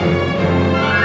Música